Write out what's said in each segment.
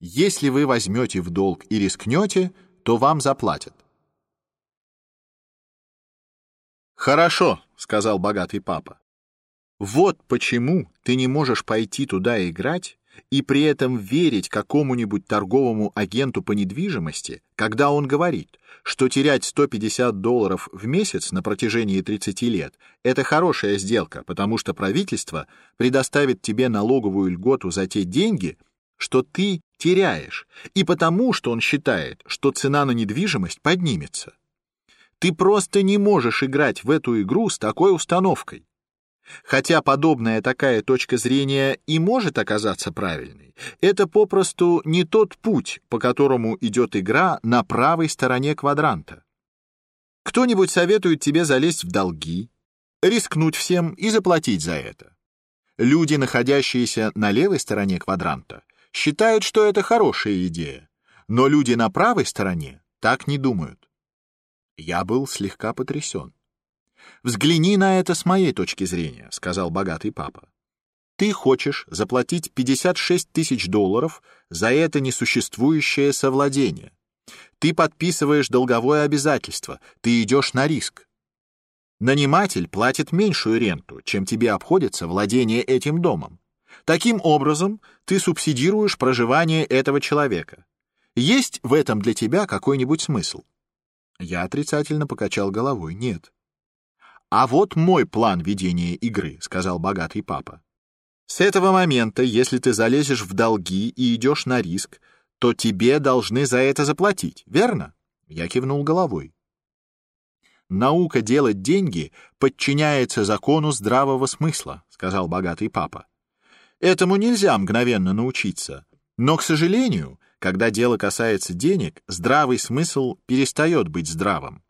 Если вы возьмете в долг и рискнете, то вам заплатят. Хорошо, сказал богатый папа. Вот почему ты не можешь пойти туда играть и при этом верить какому-нибудь торговому агенту по недвижимости, когда он говорит, что терять 150 долларов в месяц на протяжении 30 лет – это хорошая сделка, потому что правительство предоставит тебе налоговую льготу за те деньги, что ты теряешь, и потому что он считает, что цена на недвижимость поднимется. Ты просто не можешь играть в эту игру с такой установкой. Хотя подобная такая точка зрения и может оказаться правильной, это попросту не тот путь, по которому идет игра на правой стороне квадранта. Кто-нибудь советует тебе залезть в долги, рискнуть всем и заплатить за это. Люди, находящиеся на левой стороне квадранта, считают, что это хорошая идея, но люди на правой стороне так не думают. Я был слегка потрясен. Взгляни на это с моей точки зрения, сказал богатый папа. Ты хочешь заплатить 56 тысяч долларов за это несуществующее совладение. Ты подписываешь долговое обязательство, ты идешь на риск. Наниматель платит меньшую ренту, чем тебе обходится владение этим домом. Таким образом, ты субсидируешь проживание этого человека. Есть в этом для тебя какой-нибудь смысл? Я отрицательно покачал головой. Нет. А вот мой план ведения игры, сказал богатый папа. С этого момента, если ты залезешь в долги и идешь на риск, то тебе должны за это заплатить, верно? Я кивнул головой. Наука делать деньги подчиняется закону здравого смысла, сказал богатый папа. Этому нельзя мгновенно научиться, но, к сожалению, когда дело касается денег, здравый смысл перестает быть здравым.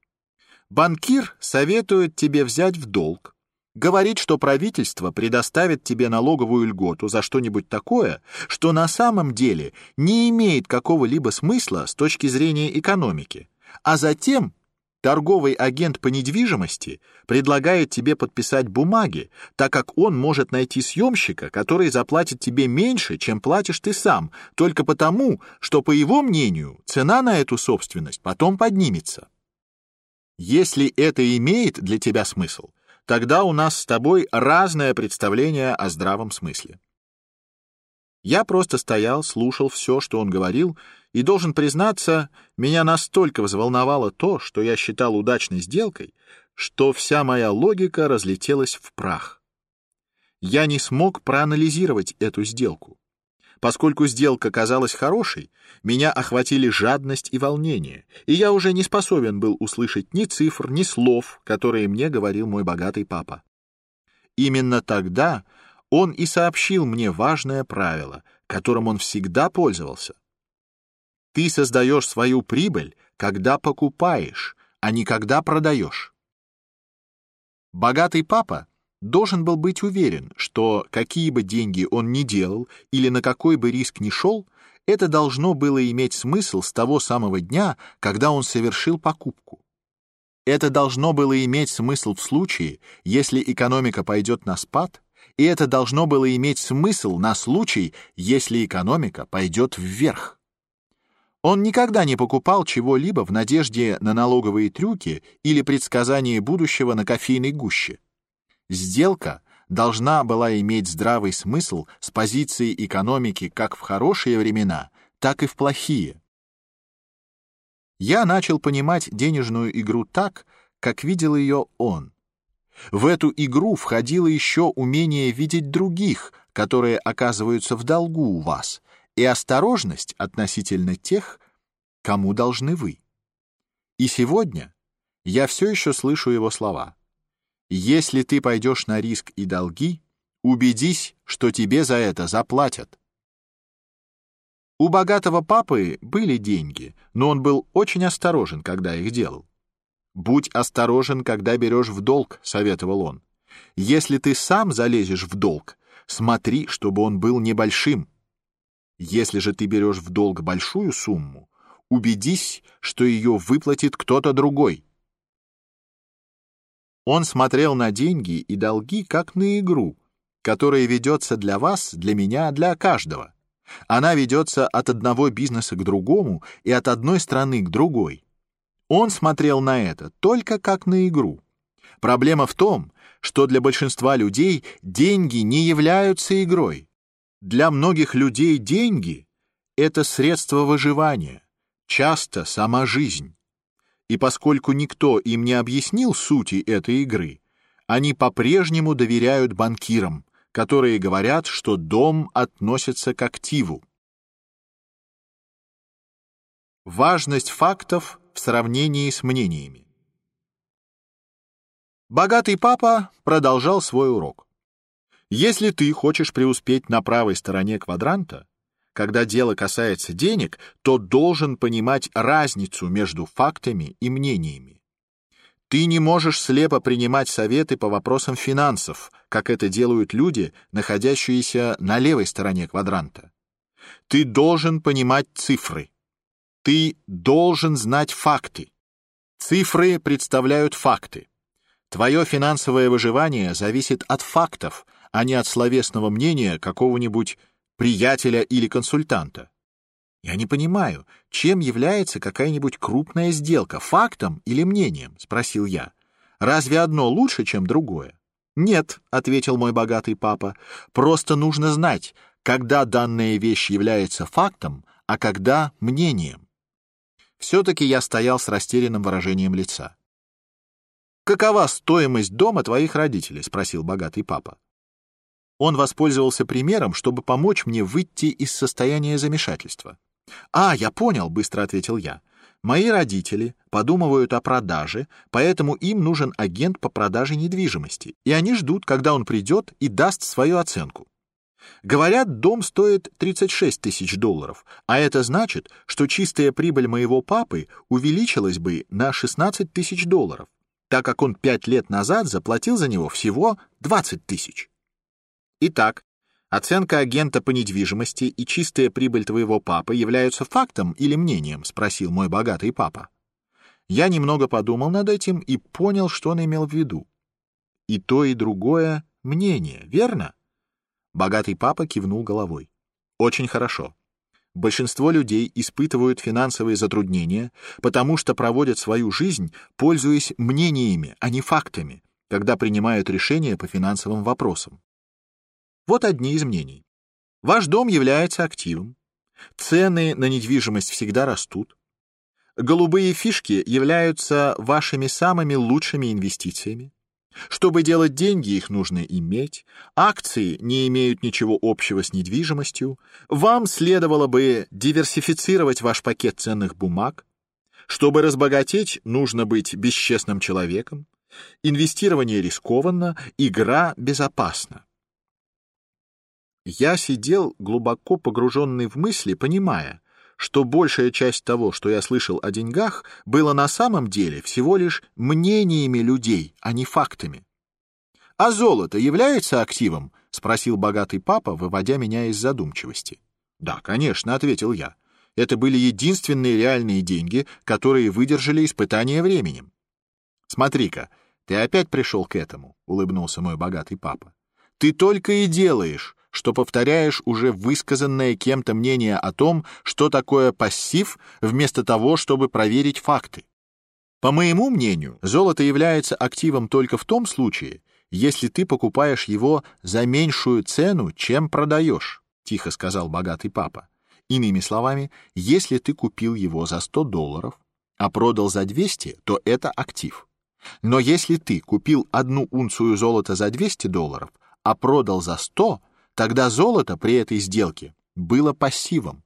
Банкир советует тебе взять в долг, говорит, что правительство предоставит тебе налоговую льготу за что-нибудь такое, что на самом деле не имеет какого-либо смысла с точки зрения экономики, а затем торговый агент по недвижимости предлагает тебе подписать бумаги, так как он может найти съемщика, который заплатит тебе меньше, чем платишь ты сам, только потому, что, по его мнению, цена на эту собственность потом поднимется. Если это имеет для тебя смысл, тогда у нас с тобой разное представление о здравом смысле. Я просто стоял, слушал все, что он говорил, и должен признаться, меня настолько взволновало то, что я считал удачной сделкой, что вся моя логика разлетелась в прах. Я не смог проанализировать эту сделку. Поскольку сделка казалась хорошей, меня охватили жадность и волнение, и я уже не способен был услышать ни цифр, ни слов, которые мне говорил мой богатый папа. Именно тогда он и сообщил мне важное правило, которым он всегда пользовался. Ты создаешь свою прибыль, когда покупаешь, а не когда продаешь. Богатый папа должен был быть уверен, что какие бы деньги он ни делал или на какой бы риск ни шел, это должно было иметь смысл с того самого дня, когда он совершил покупку. Это должно было иметь смысл в случае, если экономика пойдет на спад, и это должно было иметь смысл на случай, если экономика пойдет вверх. Он никогда не покупал чего-либо в надежде на налоговые трюки или предсказание будущего на кофейной гуще. Сделка должна была иметь здравый смысл с позиции экономики как в хорошие времена, так и в плохие. Я начал понимать денежную игру так, как видел ее он. В эту игру входило еще умение видеть других, которые оказываются в долгу у вас, и осторожность относительно тех, кому должны вы. И сегодня я все еще слышу его слова. Если ты пойдешь на риск и долги, убедись, что тебе за это заплатят. У богатого папы были деньги, но он был очень осторожен, когда их делал. Будь осторожен, когда берешь в долг, советовал он. Если ты сам залезешь в долг, смотри, чтобы он был небольшим. Если же ты берешь в долг большую сумму, убедись, что ее выплатит кто-то другой. Он смотрел на деньги и долги как на игру, которая ведется для вас, для меня, для каждого. Она ведется от одного бизнеса к другому и от одной страны к другой. Он смотрел на это только как на игру. Проблема в том, что для большинства людей деньги не являются игрой. Для многих людей деньги — это средство выживания, часто сама жизнь. И поскольку никто им не объяснил сути этой игры, они по-прежнему доверяют банкирам, которые говорят, что дом относится к активу. Важность фактов в сравнении с мнениями. Богатый папа продолжал свой урок. Если ты хочешь преуспеть на правой стороне квадранта, когда дело касается денег, то должен понимать разницу между фактами и мнениями. Ты не можешь слепо принимать советы по вопросам финансов, как это делают люди, находящиеся на левой стороне квадранта. Ты должен понимать цифры. Ты должен знать факты. Цифры представляют факты. Твое финансовое выживание зависит от фактов, а не от словесного мнения какого-нибудь приятеля или консультанта. Я не понимаю, чем является какая-нибудь крупная сделка, фактом или мнением, спросил я. Разве одно лучше, чем другое? Нет, ответил мой богатый папа. Просто нужно знать, когда данная вещь является фактом, а когда мнением. Все-таки я стоял с растерянным выражением лица. «Какова стоимость дома твоих родителей?» — спросил богатый папа. Он воспользовался примером, чтобы помочь мне выйти из состояния замешательства. «А, я понял», — быстро ответил я. «Мои родители подумывают о продаже, поэтому им нужен агент по продаже недвижимости, и они ждут, когда он придет и даст свою оценку. Говорят, дом стоит 36 тысяч долларов, а это значит, что чистая прибыль моего папы увеличилась бы на 16 тысяч долларов так как он пять лет назад заплатил за него всего 20 тысяч. Итак, оценка агента по недвижимости и чистая прибыль твоего папы являются фактом или мнением, спросил мой богатый папа. Я немного подумал над этим и понял, что он имел в виду. И то, и другое мнение, верно? Богатый папа кивнул головой. Очень хорошо. Большинство людей испытывают финансовые затруднения, потому что проводят свою жизнь, пользуясь мнениями, а не фактами, когда принимают решения по финансовым вопросам. Вот одни из мнений. Ваш дом является активом. Цены на недвижимость всегда растут. Голубые фишки являются вашими самыми лучшими инвестициями. Чтобы делать деньги, их нужно иметь. Акции не имеют ничего общего с недвижимостью. Вам следовало бы диверсифицировать ваш пакет ценных бумаг. Чтобы разбогатеть, нужно быть бесчестным человеком. Инвестирование рискованно, игра безопасна. Я сидел глубоко погруженный в мысли, понимая, что большая часть того, что я слышал о деньгах, было на самом деле всего лишь мнениями людей, а не фактами. «А золото является активом?» — спросил богатый папа, выводя меня из задумчивости. «Да, конечно», — ответил я. «Это были единственные реальные деньги, которые выдержали испытание временем». «Смотри-ка, ты опять пришел к этому», — улыбнулся мой богатый папа. «Ты только и делаешь, что повторяешь уже высказанное кем-то мнение о том, что такое пассив, вместо того, чтобы проверить факты. По моему мнению, золото является активом только в том случае, если ты покупаешь его за меньшую цену, чем продаешь, тихо сказал богатый папа. Иными словами, если ты купил его за 100 долларов, а продал за 200, то это актив. Но если ты купил одну унцию золота за 200 долларов, а продал за 100, Тогда золото при этой сделке было пассивом.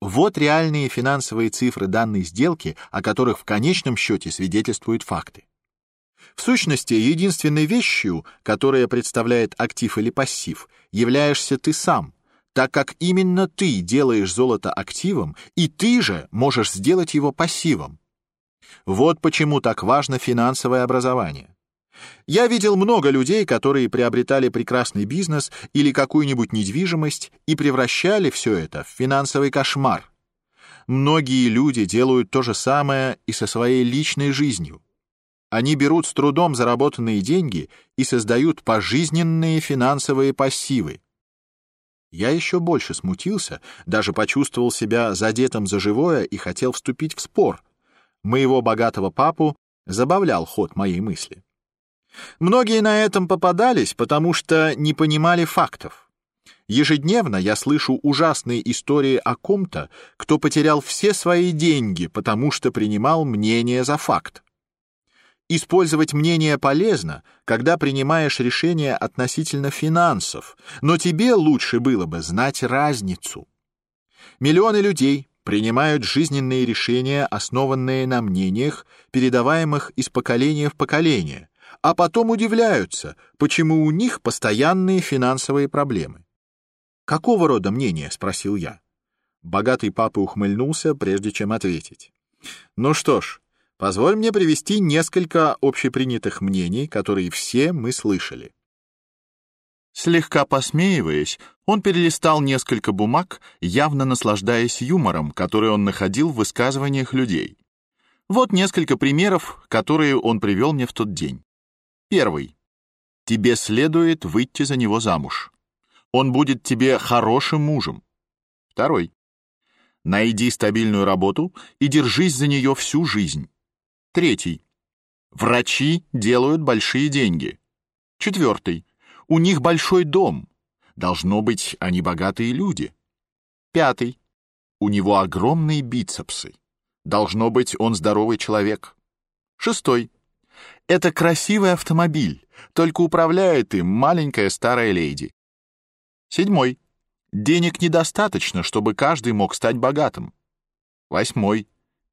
Вот реальные финансовые цифры данной сделки, о которых в конечном счете свидетельствуют факты. В сущности, единственной вещью, которая представляет актив или пассив, являешься ты сам, так как именно ты делаешь золото активом, и ты же можешь сделать его пассивом. Вот почему так важно финансовое образование. Я видел много людей, которые приобретали прекрасный бизнес или какую-нибудь недвижимость и превращали все это в финансовый кошмар. Многие люди делают то же самое и со своей личной жизнью. Они берут с трудом заработанные деньги и создают пожизненные финансовые пассивы. Я еще больше смутился, даже почувствовал себя задетым за живое и хотел вступить в спор. Моего богатого папу забавлял ход моей мысли. Многие на этом попадались, потому что не понимали фактов. Ежедневно я слышу ужасные истории о ком-то, кто потерял все свои деньги, потому что принимал мнение за факт. Использовать мнение полезно, когда принимаешь решение относительно финансов, но тебе лучше было бы знать разницу. Миллионы людей принимают жизненные решения, основанные на мнениях, передаваемых из поколения в поколение, а потом удивляются, почему у них постоянные финансовые проблемы. «Какого рода мнение?» — спросил я. Богатый папа ухмыльнулся, прежде чем ответить. «Ну что ж, позволь мне привести несколько общепринятых мнений, которые все мы слышали». Слегка посмеиваясь, он перелистал несколько бумаг, явно наслаждаясь юмором, который он находил в высказываниях людей. Вот несколько примеров, которые он привел мне в тот день. Первый. Тебе следует выйти за него замуж. Он будет тебе хорошим мужем. Второй. Найди стабильную работу и держись за нее всю жизнь. Третий. Врачи делают большие деньги. Четвертый. У них большой дом. Должно быть, они богатые люди. Пятый. У него огромные бицепсы. Должно быть, он здоровый человек. Шестой. Это красивый автомобиль, только управляет им маленькая старая леди. Седьмой. Денег недостаточно, чтобы каждый мог стать богатым. Восьмой.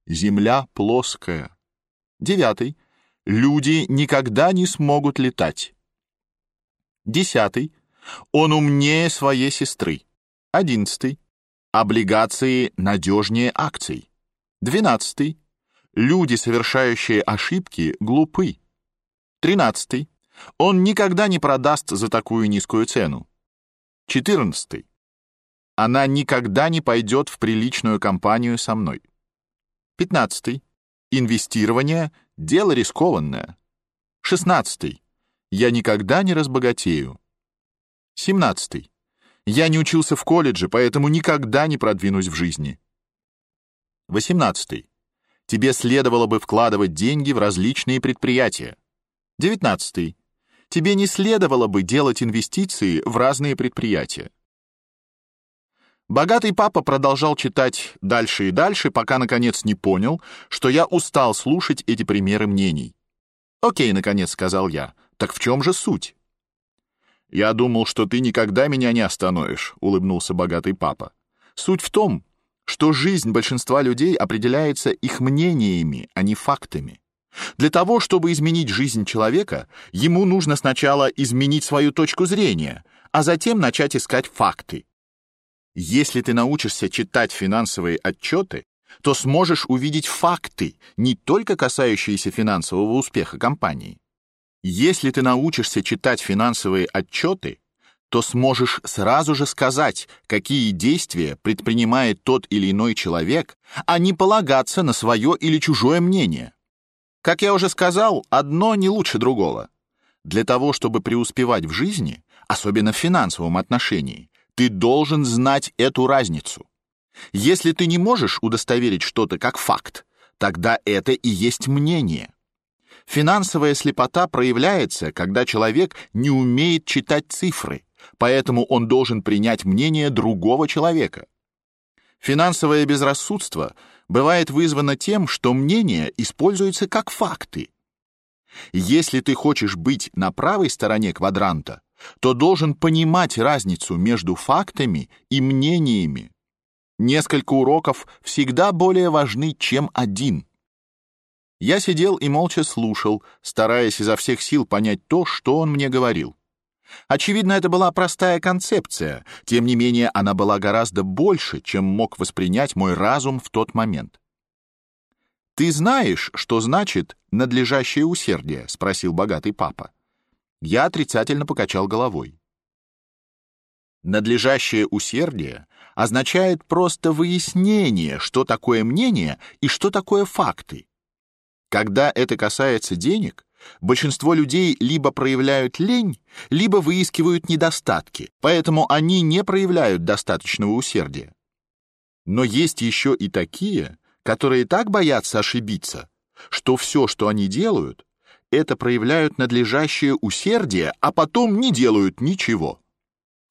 Земля плоская. Девятый. Люди никогда не смогут летать. Десятый. Он умнее своей сестры. Одиннадцатый. Облигации надежнее акций. Двенадцатый. Люди, совершающие ошибки, глупы. Тринадцатый. Он никогда не продаст за такую низкую цену. 14. Она никогда не пойдет в приличную компанию со мной. 15. Инвестирование — дело рискованное. 16. Я никогда не разбогатею. 17. Я не учился в колледже, поэтому никогда не продвинусь в жизни. 18. Тебе следовало бы вкладывать деньги в различные предприятия. 19 тебе не следовало бы делать инвестиции в разные предприятия. Богатый папа продолжал читать дальше и дальше, пока наконец не понял, что я устал слушать эти примеры мнений. "О'кей", наконец сказал я. "Так в чем же суть?" "Я думал, что ты никогда меня не остановишь", улыбнулся богатый папа. "Суть в том, что жизнь большинства людей определяется их мнениями, а не фактами. Для того, чтобы изменить жизнь человека, ему нужно сначала изменить свою точку зрения, а затем начать искать факты. Если ты научишься читать финансовые отчеты, то сможешь увидеть факты, не только касающиеся финансового успеха компании. Если ты научишься читать финансовые отчеты, то сможешь сразу же сказать, какие действия предпринимает тот или иной человек, а не полагаться на свое или чужое мнение. Как я уже сказал, одно не лучше другого. Для того, чтобы преуспевать в жизни, особенно в финансовом отношении, ты должен знать эту разницу. Если ты не можешь удостоверить что-то как факт, тогда это и есть мнение. Финансовая слепота проявляется, когда человек не умеет читать цифры, поэтому он должен принять мнение другого человека. Финансовое безрассудство бывает вызвано тем, что мнения используются как факты. Если ты хочешь быть на правой стороне квадранта, то должен понимать разницу между фактами и мнениями. Несколько уроков всегда более важны, чем один. Я сидел и молча слушал, стараясь изо всех сил понять то, что он мне говорил. Очевидно, это была простая концепция, тем не менее она была гораздо больше, чем мог воспринять мой разум в тот момент. «Ты знаешь, что значит надлежащее усердие?» — спросил богатый папа. Я отрицательно покачал головой. Надлежащее усердие означает просто выяснение, что такое мнение и что такое факты. Когда это касается денег, Большинство людей либо проявляют лень, либо выискивают недостатки, поэтому они не проявляют достаточного усердия. Но есть еще и такие, которые так боятся ошибиться, что все, что они делают, это проявляют надлежащее усердие, а потом не делают ничего.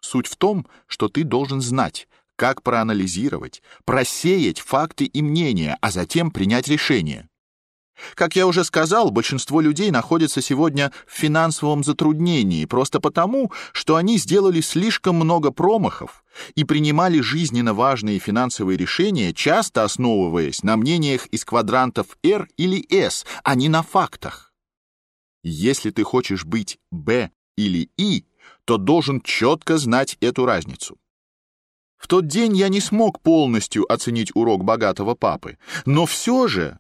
Суть в том, что ты должен знать, как проанализировать, просеять факты и мнения, а затем принять решение. Как я уже сказал, большинство людей находится сегодня в финансовом затруднении просто потому, что они сделали слишком много промахов и принимали жизненно важные финансовые решения, часто основываясь на мнениях из квадрантов R или S, а не на фактах. Если ты хочешь быть B или I, то должен четко знать эту разницу. В тот день я не смог полностью оценить урок богатого папы, но все же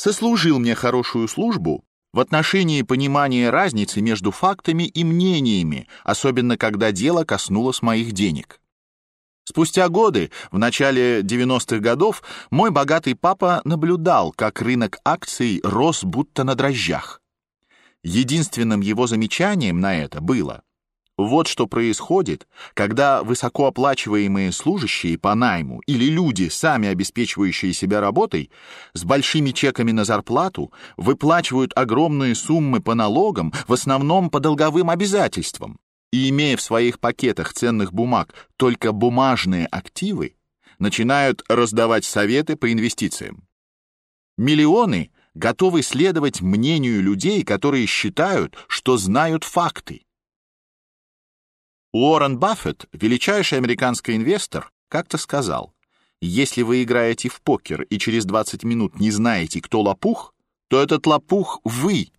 сослужил мне хорошую службу в отношении понимания разницы между фактами и мнениями, особенно когда дело коснулось моих денег. Спустя годы, в начале 90-х годов, мой богатый папа наблюдал, как рынок акций рос будто на дрожжах. Единственным его замечанием на это было: вот что происходит, когда высокооплачиваемые служащие по найму или люди, сами обеспечивающие себя работой, с большими чеками на зарплату, выплачивают огромные суммы по налогам, в основном по долговым обязательствам, и имея в своих пакетах ценных бумаг только бумажные активы, начинают раздавать советы по инвестициям. Миллионы готовы следовать мнению людей, которые считают, что знают факты. Уоррен Баффет, величайший американский инвестор, как-то сказал: "Если вы играете в покер и через 20 минут не знаете, кто лопух, то этот лопух вы,